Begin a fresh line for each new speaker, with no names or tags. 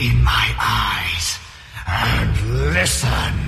in my eyes and listen.